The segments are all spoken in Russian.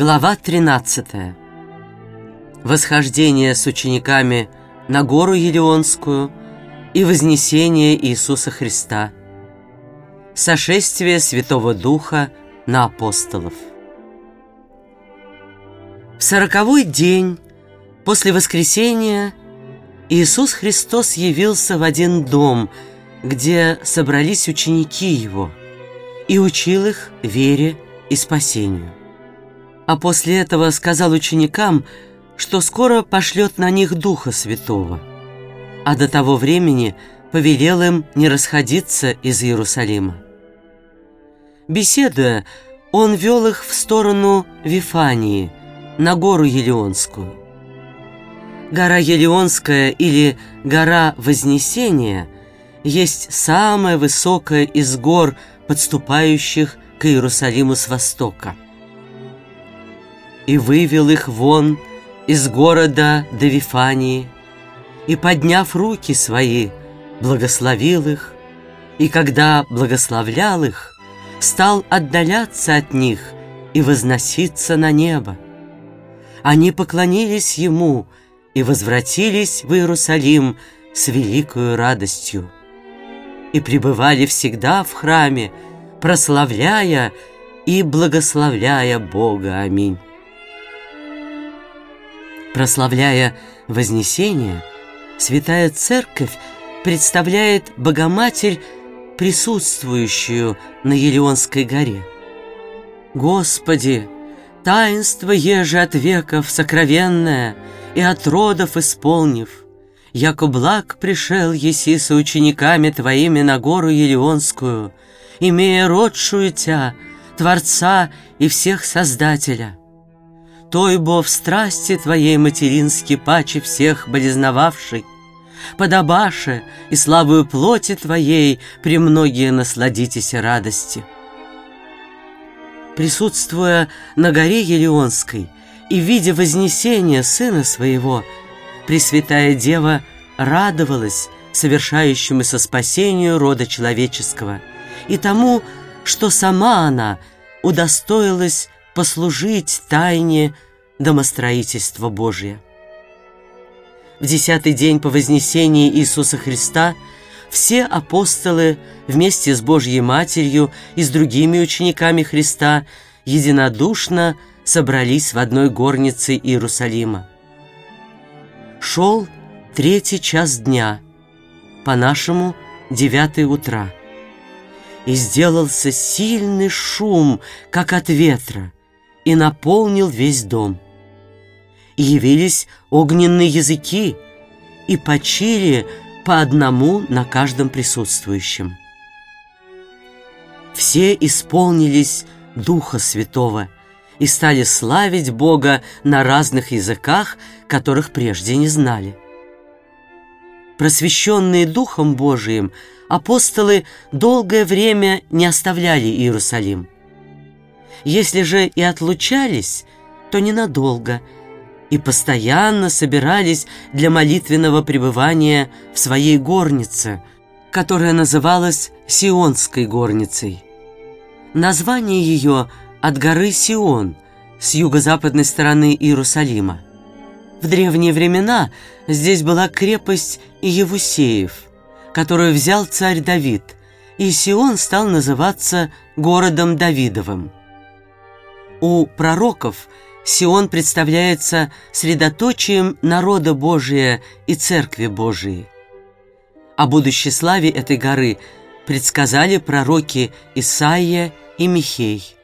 Глава 13. Восхождение с учениками на гору Елеонскую и вознесение Иисуса Христа. Сошествие Святого Духа на апостолов. В сороковой день после воскресения Иисус Христос явился в один дом, где собрались ученики Его, и учил их вере и спасению. А после этого сказал ученикам, что скоро пошлет на них Духа Святого, а до того времени повелел им не расходиться из Иерусалима. Беседуя, он вел их в сторону Вифании, на гору Елеонскую. Гора Елеонская или гора Вознесения есть самая высокая из гор, подступающих к Иерусалиму с востока. И вывел их вон из города до и, подняв руки свои, благословил их, и когда благословлял их, стал отдаляться от них и возноситься на небо. Они поклонились Ему и возвратились в Иерусалим с великою радостью. И пребывали всегда в храме, прославляя и благословляя Бога. Аминь. Прославляя Вознесение, Святая Церковь представляет Богоматерь, присутствующую на Елеонской горе. Господи, таинство еже от веков сокровенное и от родов исполнив, яко благ пришел еси со учениками Твоими на гору Елеонскую, имея родшую Тя, Творца и всех Создателя. Той бо в страсти Твоей матерински паче всех болезновавший, подобаше и славою плоти Твоей премногие насладитесь радости. Присутствуя на горе Елеонской и видя вознесение Сына Своего, Пресвятая Дева радовалась совершающемуся спасению рода человеческого и тому, что сама она удостоилась послужить тайне домостроительства Божия. В десятый день по вознесении Иисуса Христа все апостолы вместе с Божьей Матерью и с другими учениками Христа единодушно собрались в одной горнице Иерусалима. Шел третий час дня, по-нашему девятое утра, и сделался сильный шум, как от ветра, и наполнил весь дом – и явились огненные языки, и почили по одному на каждом присутствующем. Все исполнились Духа Святого и стали славить Бога на разных языках, которых прежде не знали. Просвещенные Духом Божиим, апостолы долгое время не оставляли Иерусалим. Если же и отлучались, то ненадолго – и постоянно собирались для молитвенного пребывания в своей горнице, которая называлась Сионской горницей. Название ее от горы Сион с юго-западной стороны Иерусалима. В древние времена здесь была крепость Иевусеев, которую взял царь Давид, и Сион стал называться городом Давидовым. У пророков – Сион представляется средоточием народа Божия и Церкви Божией. О будущей славе этой горы предсказали пророки Исаия и Михей.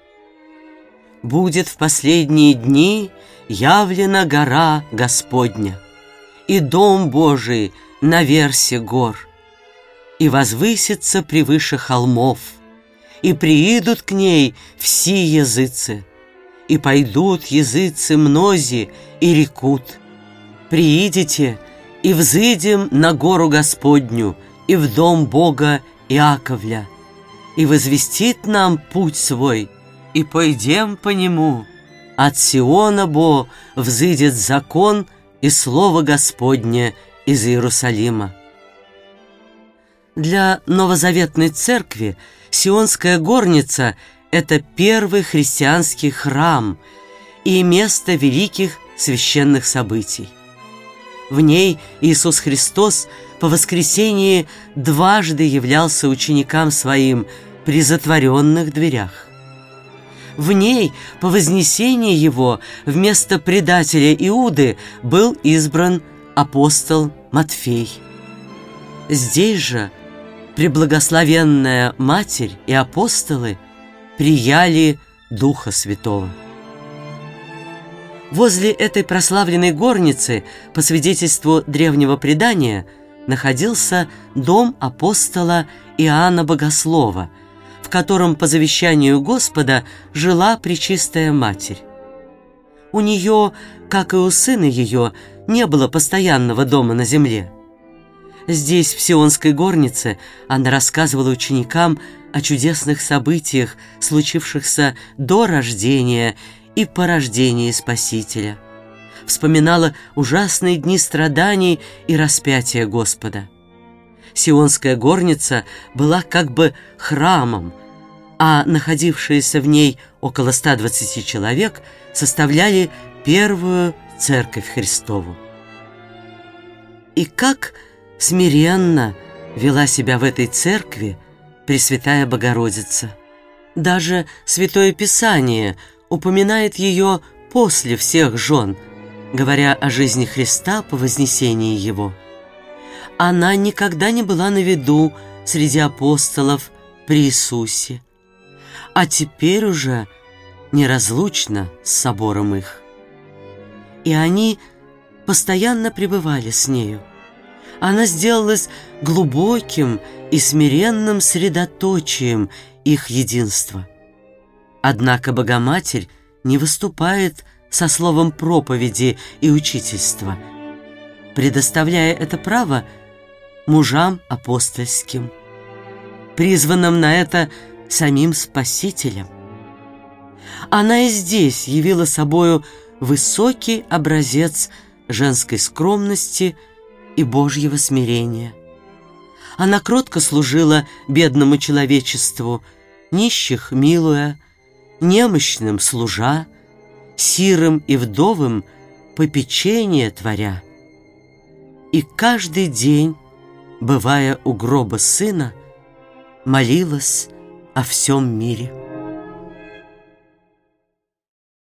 «Будет в последние дни явлена гора Господня, и дом Божий на версе гор, и возвысится превыше холмов, и приидут к ней все языцы» и пойдут языцы мнози и рекут. Приидите и взыдем на гору Господню и в дом Бога Иаковля, и возвестит нам путь свой, и пойдем по нему. От Сиона Бо взыдет закон и слово Господне из Иерусалима. Для новозаветной церкви Сионская горница – это первый христианский храм, и место великих священных событий. В ней Иисус Христос по воскресении дважды являлся ученикам своим при затворенных дверях. В ней по вознесении его вместо предателя Иуды был избран апостол Матфей. Здесь же преблагословенная Матерь и апостолы прияли Духа Святого. Возле этой прославленной горницы, по свидетельству древнего предания, находился дом апостола Иоанна Богослова, в котором по завещанию Господа жила Пречистая Матерь. У нее, как и у сына ее, не было постоянного дома на земле. Здесь, в Сионской горнице, она рассказывала ученикам о чудесных событиях, случившихся до рождения и порождение Спасителя. Вспоминала ужасные дни страданий и распятия Господа. Сионская горница была как бы храмом, а находившиеся в ней около 120 человек составляли первую церковь Христову. И как смиренно вела себя в этой церкви Пресвятая Богородица. Даже Святое Писание – упоминает ее после всех жен, говоря о жизни Христа по вознесении Его. Она никогда не была на виду среди апостолов при Иисусе, а теперь уже неразлучна с собором их. И они постоянно пребывали с нею. Она сделалась глубоким и смиренным средоточием их единства – Однако Богоматерь не выступает со словом проповеди и учительства, предоставляя это право мужам апостольским, призванным на это самим Спасителем. Она и здесь явила собою высокий образец женской скромности и Божьего смирения. Она кротко служила бедному человечеству, нищих милуя, немощным служа, сирым и вдовым попечение творя. И каждый день, бывая у гроба сына, молилась о всем мире.